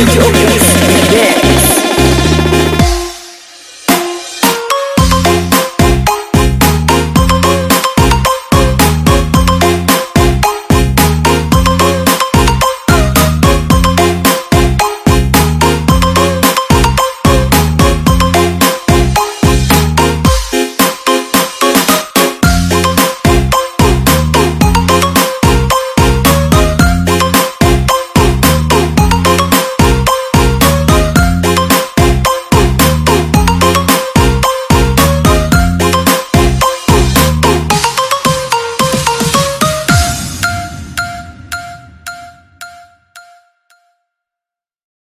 Up